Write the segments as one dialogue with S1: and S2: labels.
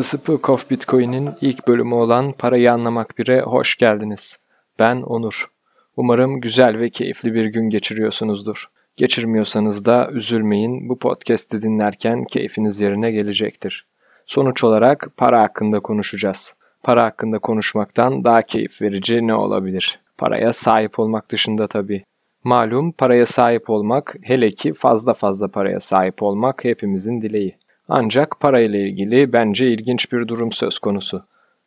S1: The Spook of Bitcoin'in ilk bölümü olan Parayı Anlamak 1'e hoş geldiniz. Ben Onur. Umarım güzel ve keyifli bir gün geçiriyorsunuzdur. Geçirmiyorsanız da üzülmeyin, bu podcast'i dinlerken keyfiniz yerine gelecektir. Sonuç olarak para hakkında konuşacağız. Para hakkında konuşmaktan daha keyif verici ne olabilir? Paraya sahip olmak dışında tabii. Malum paraya sahip olmak, hele ki fazla fazla paraya sahip olmak hepimizin dileği. Ancak parayla ilgili bence ilginç bir durum söz konusu.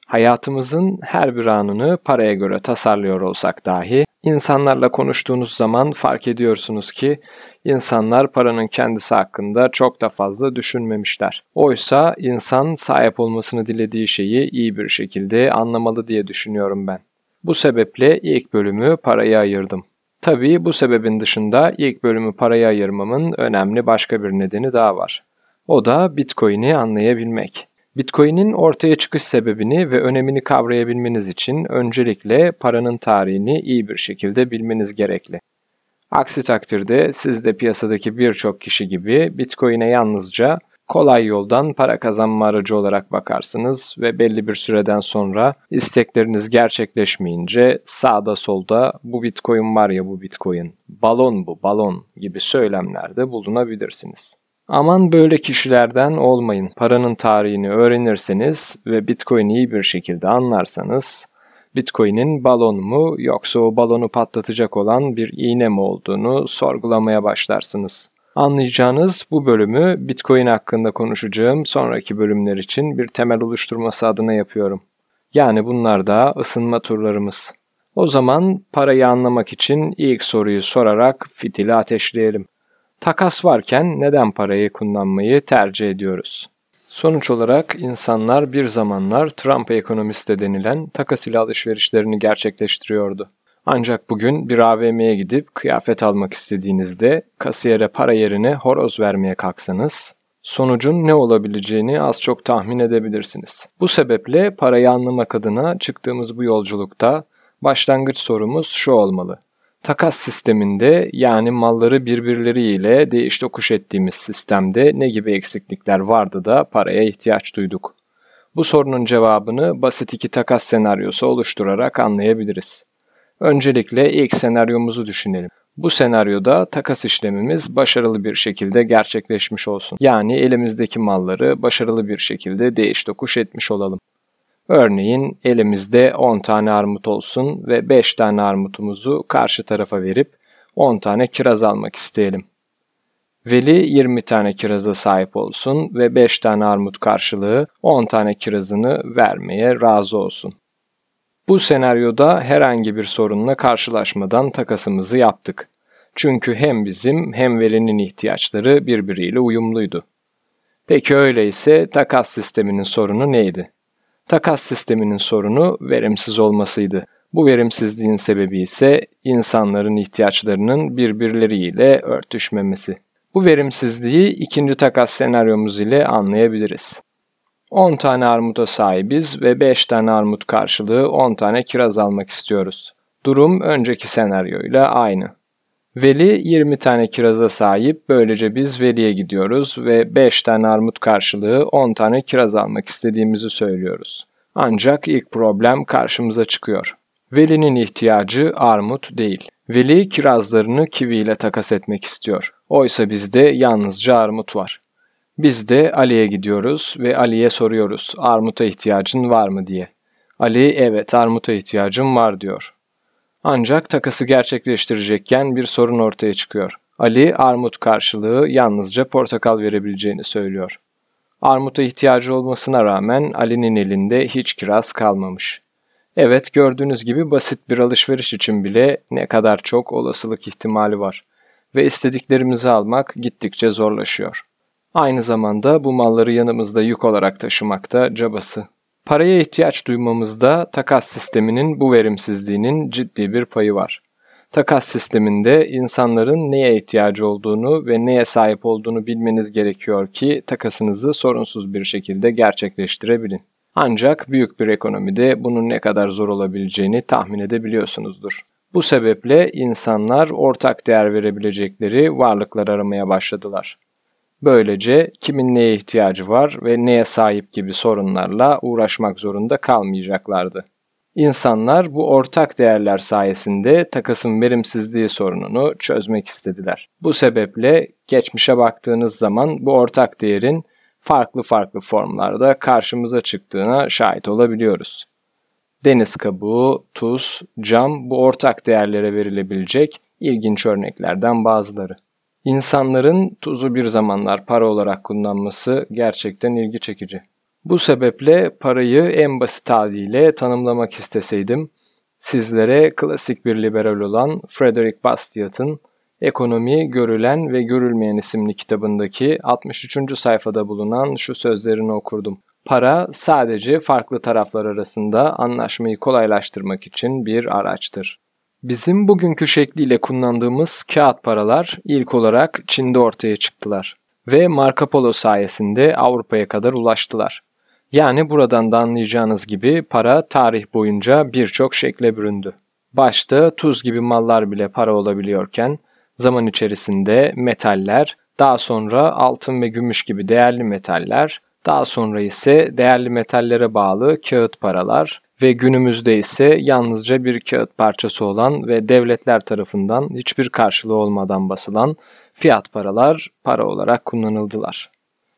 S1: Hayatımızın her bir anını paraya göre tasarlıyor olsak dahi, insanlarla konuştuğunuz zaman fark ediyorsunuz ki insanlar paranın kendisi hakkında çok da fazla düşünmemişler. Oysa insan sahip olmasını dilediği şeyi iyi bir şekilde anlamalı diye düşünüyorum ben. Bu sebeple ilk bölümü paraya ayırdım. Tabii bu sebebin dışında ilk bölümü paraya ayırmamın önemli başka bir nedeni daha var. O da Bitcoin'i anlayabilmek. Bitcoin'in ortaya çıkış sebebini ve önemini kavrayabilmeniz için öncelikle paranın tarihini iyi bir şekilde bilmeniz gerekli. Aksi takdirde siz de piyasadaki birçok kişi gibi Bitcoin'e yalnızca kolay yoldan para kazanma aracı olarak bakarsınız ve belli bir süreden sonra istekleriniz gerçekleşmeyince sağda solda bu Bitcoin var ya bu Bitcoin, balon bu balon gibi söylemlerde bulunabilirsiniz. Aman böyle kişilerden olmayın. Paranın tarihini öğrenirseniz ve Bitcoin'i iyi bir şekilde anlarsanız Bitcoin'in balon mu yoksa o balonu patlatacak olan bir iğne mi olduğunu sorgulamaya başlarsınız. Anlayacağınız bu bölümü Bitcoin hakkında konuşacağım sonraki bölümler için bir temel oluşturması adına yapıyorum. Yani bunlar da ısınma turlarımız. O zaman parayı anlamak için ilk soruyu sorarak fitili ateşleyelim. Takas varken neden parayı kullanmayı tercih ediyoruz? Sonuç olarak insanlar bir zamanlar Trump ekonomisi de denilen takas ile alışverişlerini gerçekleştiriyordu. Ancak bugün bir AVM'ye gidip kıyafet almak istediğinizde kasiyere para yerine horoz vermeye kalksanız sonucun ne olabileceğini az çok tahmin edebilirsiniz. Bu sebeple parayı anlamak adına çıktığımız bu yolculukta başlangıç sorumuz şu olmalı. Takas sisteminde yani malları birbirleriyle değiş tokuş ettiğimiz sistemde ne gibi eksiklikler vardı da paraya ihtiyaç duyduk? Bu sorunun cevabını basit iki takas senaryosu oluşturarak anlayabiliriz. Öncelikle ilk senaryomuzu düşünelim. Bu senaryoda takas işlemimiz başarılı bir şekilde gerçekleşmiş olsun. Yani elimizdeki malları başarılı bir şekilde değiş tokuş etmiş olalım. Örneğin elimizde 10 tane armut olsun ve 5 tane armutumuzu karşı tarafa verip 10 tane kiraz almak isteyelim. Veli 20 tane kiraza sahip olsun ve 5 tane armut karşılığı 10 tane kirazını vermeye razı olsun. Bu senaryoda herhangi bir sorunla karşılaşmadan takasımızı yaptık. Çünkü hem bizim hem velinin ihtiyaçları birbiriyle uyumluydu. Peki öyleyse takas sisteminin sorunu neydi? Takas sisteminin sorunu verimsiz olmasıydı. Bu verimsizliğin sebebi ise insanların ihtiyaçlarının birbirleriyle örtüşmemesi. Bu verimsizliği ikinci takas senaryomuz ile anlayabiliriz. 10 tane armuta sahibiz ve 5 tane armut karşılığı 10 tane kiraz almak istiyoruz. Durum önceki senaryoyla aynı. Veli 20 tane kiraza sahip. Böylece biz Veli'ye gidiyoruz ve 5 tane armut karşılığı 10 tane kiraz almak istediğimizi söylüyoruz. Ancak ilk problem karşımıza çıkıyor. Veli'nin ihtiyacı armut değil. Veli kirazlarını kivi ile takas etmek istiyor. Oysa bizde yalnızca armut var. Biz de Ali'ye gidiyoruz ve Ali'ye soruyoruz armuta ihtiyacın var mı diye. Ali evet armuta ihtiyacım var diyor. Ancak takası gerçekleştirecekken bir sorun ortaya çıkıyor. Ali armut karşılığı yalnızca portakal verebileceğini söylüyor. Armuta ihtiyacı olmasına rağmen Ali'nin elinde hiç kiraz kalmamış. Evet gördüğünüz gibi basit bir alışveriş için bile ne kadar çok olasılık ihtimali var ve istediklerimizi almak gittikçe zorlaşıyor. Aynı zamanda bu malları yanımızda yük olarak taşımakta cabası. Paraya ihtiyaç duymamızda takas sisteminin bu verimsizliğinin ciddi bir payı var. Takas sisteminde insanların neye ihtiyacı olduğunu ve neye sahip olduğunu bilmeniz gerekiyor ki takasınızı sorunsuz bir şekilde gerçekleştirebilin. Ancak büyük bir ekonomide bunun ne kadar zor olabileceğini tahmin edebiliyorsunuzdur. Bu sebeple insanlar ortak değer verebilecekleri varlıklar aramaya başladılar. Böylece kimin neye ihtiyacı var ve neye sahip gibi sorunlarla uğraşmak zorunda kalmayacaklardı. İnsanlar bu ortak değerler sayesinde takasın verimsizliği sorununu çözmek istediler. Bu sebeple geçmişe baktığınız zaman bu ortak değerin farklı farklı formlarda karşımıza çıktığına şahit olabiliyoruz. Deniz kabuğu, tuz, cam bu ortak değerlere verilebilecek ilginç örneklerden bazıları. İnsanların tuzu bir zamanlar para olarak kullanması gerçekten ilgi çekici. Bu sebeple parayı en basit haliyle tanımlamak isteseydim, sizlere klasik bir liberal olan Frederick Bastiat'ın Ekonomi Görülen ve Görülmeyen isimli kitabındaki 63. sayfada bulunan şu sözlerini okurdum. Para sadece farklı taraflar arasında anlaşmayı kolaylaştırmak için bir araçtır. Bizim bugünkü şekliyle kullandığımız kağıt paralar ilk olarak Çin'de ortaya çıktılar ve Marco Polo sayesinde Avrupa'ya kadar ulaştılar. Yani buradan da anlayacağınız gibi para tarih boyunca birçok şekle büründü. Başta tuz gibi mallar bile para olabiliyorken zaman içerisinde metaller, daha sonra altın ve gümüş gibi değerli metaller, daha sonra ise değerli metallere bağlı kağıt paralar ve günümüzde ise yalnızca bir kağıt parçası olan ve devletler tarafından hiçbir karşılığı olmadan basılan fiyat paralar para olarak kullanıldılar.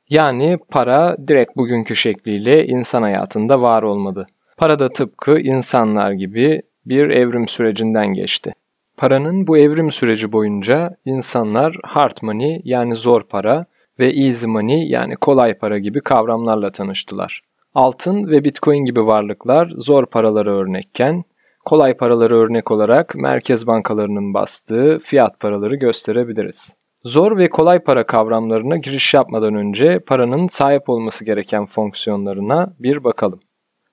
S1: Yani para direkt bugünkü şekliyle insan hayatında var olmadı. Para da tıpkı insanlar gibi bir evrim sürecinden geçti. Paranın bu evrim süreci boyunca insanlar hard money yani zor para ve easy money yani kolay para gibi kavramlarla tanıştılar. Altın ve bitcoin gibi varlıklar zor paralara örnekken, kolay paraları örnek olarak merkez bankalarının bastığı fiyat paraları gösterebiliriz. Zor ve kolay para kavramlarına giriş yapmadan önce paranın sahip olması gereken fonksiyonlarına bir bakalım.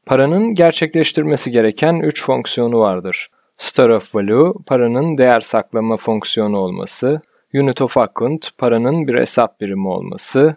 S1: Paranın gerçekleştirmesi gereken 3 fonksiyonu vardır. Store of Value, paranın değer saklama fonksiyonu olması, Unit of Account, paranın bir hesap birimi olması,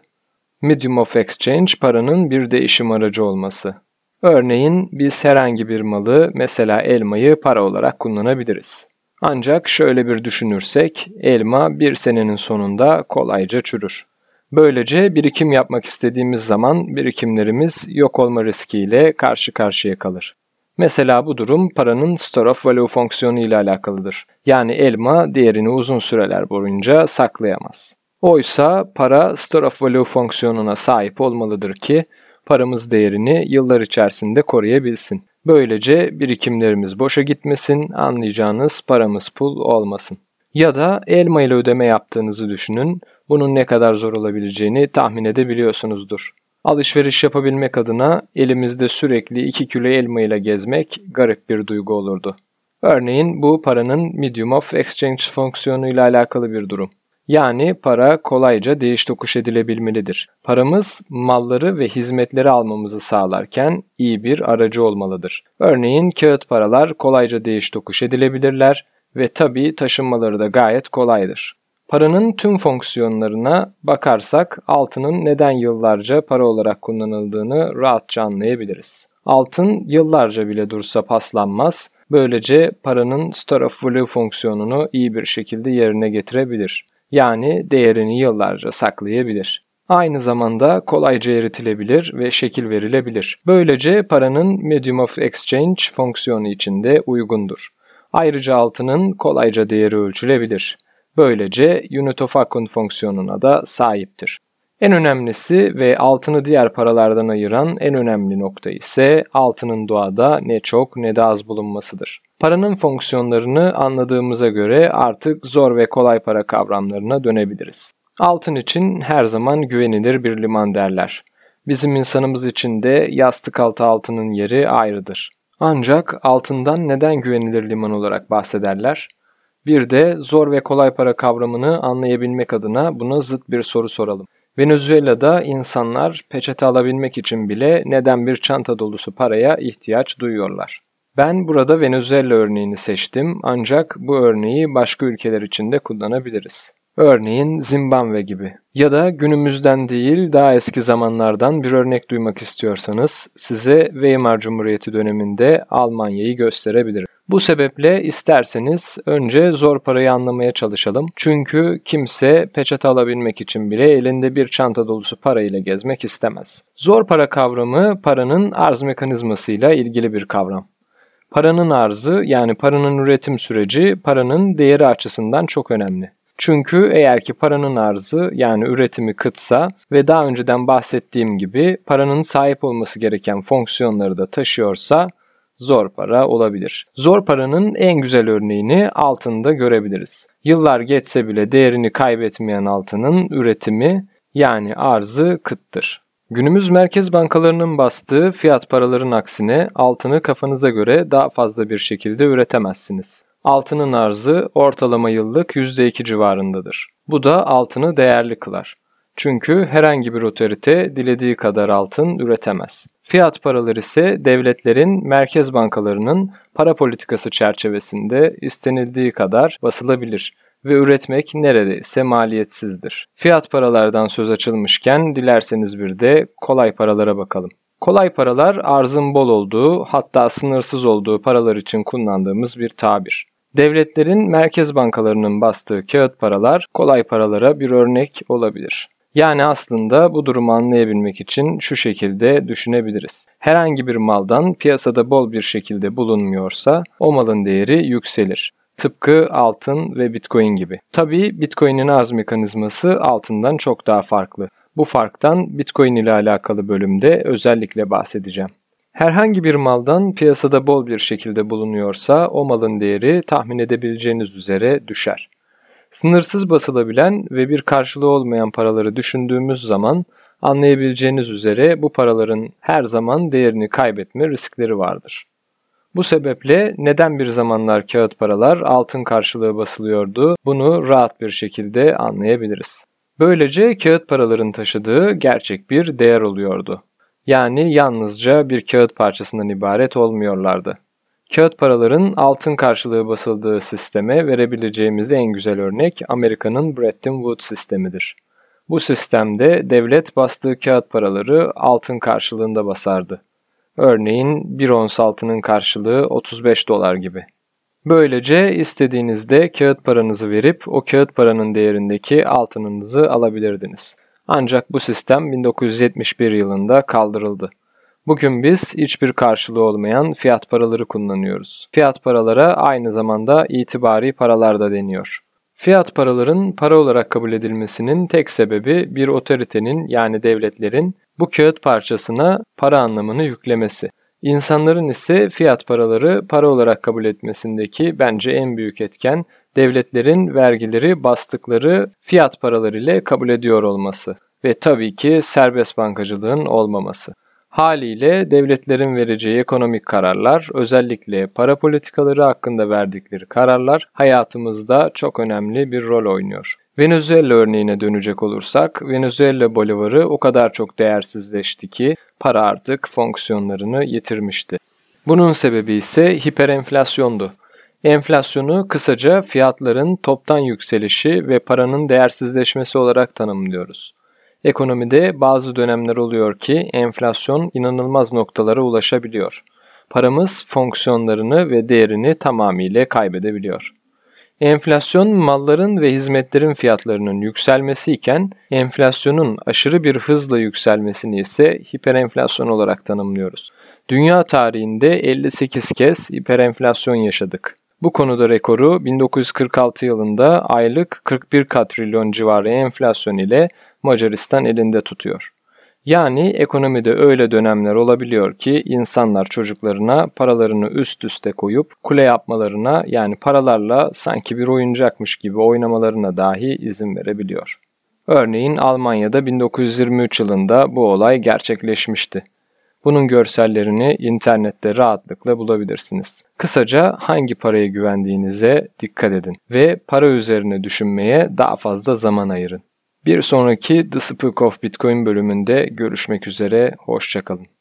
S1: Medium of Exchange, paranın bir değişim aracı olması. Örneğin biz herhangi bir malı, mesela elmayı para olarak kullanabiliriz. Ancak şöyle bir düşünürsek, elma bir senenin sonunda kolayca çürür. Böylece birikim yapmak istediğimiz zaman birikimlerimiz yok olma riskiyle karşı karşıya kalır. Mesela bu durum paranın store of value fonksiyonu ile alakalıdır. Yani elma değerini uzun süreler boyunca saklayamaz. Oysa para store of value fonksiyonuna sahip olmalıdır ki paramız değerini yıllar içerisinde koruyabilsin. Böylece birikimlerimiz boşa gitmesin, anlayacağınız paramız pul olmasın. Ya da elma ile ödeme yaptığınızı düşünün. Bunun ne kadar zor olabileceğini tahmin edebiliyorsunuzdur. Alışveriş yapabilmek adına elimizde sürekli 2 kilo elma ile gezmek garip bir duygu olurdu. Örneğin bu paranın medium of exchange fonksiyonu ile alakalı bir durum. Yani para kolayca değiş tokuş edilebilmelidir. Paramız malları ve hizmetleri almamızı sağlarken iyi bir aracı olmalıdır. Örneğin kağıt paralar kolayca değiş tokuş edilebilirler ve tabi taşınmaları da gayet kolaydır. Paranın tüm fonksiyonlarına bakarsak altının neden yıllarca para olarak kullanıldığını rahatça anlayabiliriz. Altın yıllarca bile dursa paslanmaz. Böylece paranın store of value fonksiyonunu iyi bir şekilde yerine getirebilir. Yani değerini yıllarca saklayabilir. Aynı zamanda kolayca eritilebilir ve şekil verilebilir. Böylece paranın medium of exchange fonksiyonu içinde uygundur. Ayrıca altının kolayca değeri ölçülebilir. Böylece unit of account fonksiyonuna da sahiptir. En önemlisi ve altını diğer paralardan ayıran en önemli nokta ise altının doğada ne çok ne de az bulunmasıdır. Paranın fonksiyonlarını anladığımıza göre artık zor ve kolay para kavramlarına dönebiliriz. Altın için her zaman güvenilir bir liman derler. Bizim insanımız için de yastık altı altının yeri ayrıdır. Ancak altından neden güvenilir liman olarak bahsederler? Bir de zor ve kolay para kavramını anlayabilmek adına buna zıt bir soru soralım. Venezuela'da insanlar peçete alabilmek için bile neden bir çanta dolusu paraya ihtiyaç duyuyorlar? Ben burada Venezuela örneğini seçtim ancak bu örneği başka ülkeler için de kullanabiliriz. Örneğin Zimbabwe gibi. Ya da günümüzden değil daha eski zamanlardan bir örnek duymak istiyorsanız size Weimar Cumhuriyeti döneminde Almanya'yı gösterebilirim. Bu sebeple isterseniz önce zor parayı anlamaya çalışalım. Çünkü kimse peçete alabilmek için bile elinde bir çanta dolusu parayla gezmek istemez. Zor para kavramı paranın arz mekanizmasıyla ilgili bir kavram. Paranın arzı yani paranın üretim süreci paranın değeri açısından çok önemli. Çünkü eğer ki paranın arzı yani üretimi kıtsa ve daha önceden bahsettiğim gibi paranın sahip olması gereken fonksiyonları da taşıyorsa zor para olabilir. Zor paranın en güzel örneğini altında görebiliriz. Yıllar geçse bile değerini kaybetmeyen altının üretimi yani arzı kıttır. Günümüz merkez bankalarının bastığı fiyat paraların aksine altını kafanıza göre daha fazla bir şekilde üretemezsiniz. Altının arzı ortalama yıllık %2 civarındadır. Bu da altını değerli kılar. Çünkü herhangi bir otorite dilediği kadar altın üretemez. Fiyat paralar ise devletlerin merkez bankalarının para politikası çerçevesinde istenildiği kadar basılabilir ve üretmek neredeyse maliyetsizdir. Fiyat paralardan söz açılmışken dilerseniz bir de kolay paralara bakalım. Kolay paralar arzın bol olduğu hatta sınırsız olduğu paralar için kullandığımız bir tabir. Devletlerin merkez bankalarının bastığı kağıt paralar kolay paralara bir örnek olabilir. Yani aslında bu durumu anlayabilmek için şu şekilde düşünebiliriz. Herhangi bir maldan piyasada bol bir şekilde bulunmuyorsa o malın değeri yükselir. Tıpkı altın ve bitcoin gibi. Tabii bitcoin'in arz mekanizması altından çok daha farklı. Bu farktan bitcoin ile alakalı bölümde özellikle bahsedeceğim. Herhangi bir maldan piyasada bol bir şekilde bulunuyorsa o malın değeri tahmin edebileceğiniz üzere düşer. Sınırsız basılabilen ve bir karşılığı olmayan paraları düşündüğümüz zaman anlayabileceğiniz üzere bu paraların her zaman değerini kaybetme riskleri vardır. Bu sebeple neden bir zamanlar kağıt paralar altın karşılığı basılıyordu bunu rahat bir şekilde anlayabiliriz. Böylece kağıt paraların taşıdığı gerçek bir değer oluyordu. Yani yalnızca bir kağıt parçasından ibaret olmuyorlardı. Kağıt paraların altın karşılığı basıldığı sisteme verebileceğimiz en güzel örnek Amerika'nın Bretton Woods sistemidir. Bu sistemde devlet bastığı kağıt paraları altın karşılığında basardı. Örneğin bir ons altının karşılığı 35 dolar gibi. Böylece istediğinizde kağıt paranızı verip o kağıt paranın değerindeki altınınızı alabilirdiniz. Ancak bu sistem 1971 yılında kaldırıldı. Bugün biz hiçbir karşılığı olmayan fiyat paraları kullanıyoruz. Fiyat paralara aynı zamanda itibari paralar da deniyor. Fiyat paraların para olarak kabul edilmesinin tek sebebi bir otoritenin yani devletlerin bu kağıt parçasına para anlamını yüklemesi. İnsanların ise fiyat paraları para olarak kabul etmesindeki bence en büyük etken devletlerin vergileri bastıkları fiyat paraları ile kabul ediyor olması ve tabii ki serbest bankacılığın olmaması. Haliyle devletlerin vereceği ekonomik kararlar, özellikle para politikaları hakkında verdikleri kararlar hayatımızda çok önemli bir rol oynuyor. Venezuela örneğine dönecek olursak, Venezuela bolivarı o kadar çok değersizleşti ki para artık fonksiyonlarını yitirmişti. Bunun sebebi ise hiperenflasyondu. Enflasyonu kısaca fiyatların toptan yükselişi ve paranın değersizleşmesi olarak tanımlıyoruz. Ekonomide bazı dönemler oluyor ki enflasyon inanılmaz noktalara ulaşabiliyor. Paramız fonksiyonlarını ve değerini tamamıyla kaybedebiliyor. Enflasyon malların ve hizmetlerin fiyatlarının yükselmesi iken enflasyonun aşırı bir hızla yükselmesini ise hiperenflasyon olarak tanımlıyoruz. Dünya tarihinde 58 kez hiperenflasyon yaşadık. Bu konuda rekoru 1946 yılında aylık 41 katrilyon civarı enflasyon ile Macaristan elinde tutuyor. Yani ekonomide öyle dönemler olabiliyor ki insanlar çocuklarına paralarını üst üste koyup kule yapmalarına yani paralarla sanki bir oyuncakmış gibi oynamalarına dahi izin verebiliyor. Örneğin Almanya'da 1923 yılında bu olay gerçekleşmişti. Bunun görsellerini internette rahatlıkla bulabilirsiniz. Kısaca hangi paraya güvendiğinize dikkat edin ve para üzerine düşünmeye daha fazla zaman ayırın. Bir sonraki The Spook of Bitcoin bölümünde görüşmek üzere, hoşçakalın.